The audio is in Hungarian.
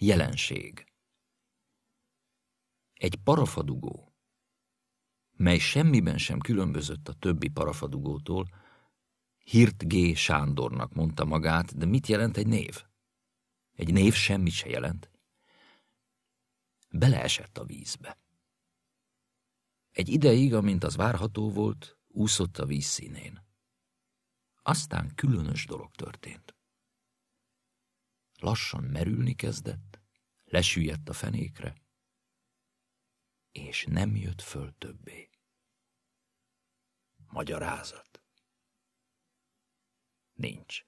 Jelenség Egy parafadugó, mely semmiben sem különbözött a többi parafadugótól, Hirt G. Sándornak mondta magát, de mit jelent egy név? Egy név semmit se jelent. Beleesett a vízbe. Egy ideig, amint az várható volt, úszott a víz színén. Aztán különös dolog történt. Lassan merülni kezdett, lesüllyedt a fenékre, és nem jött föl többé. Magyarázat. Nincs.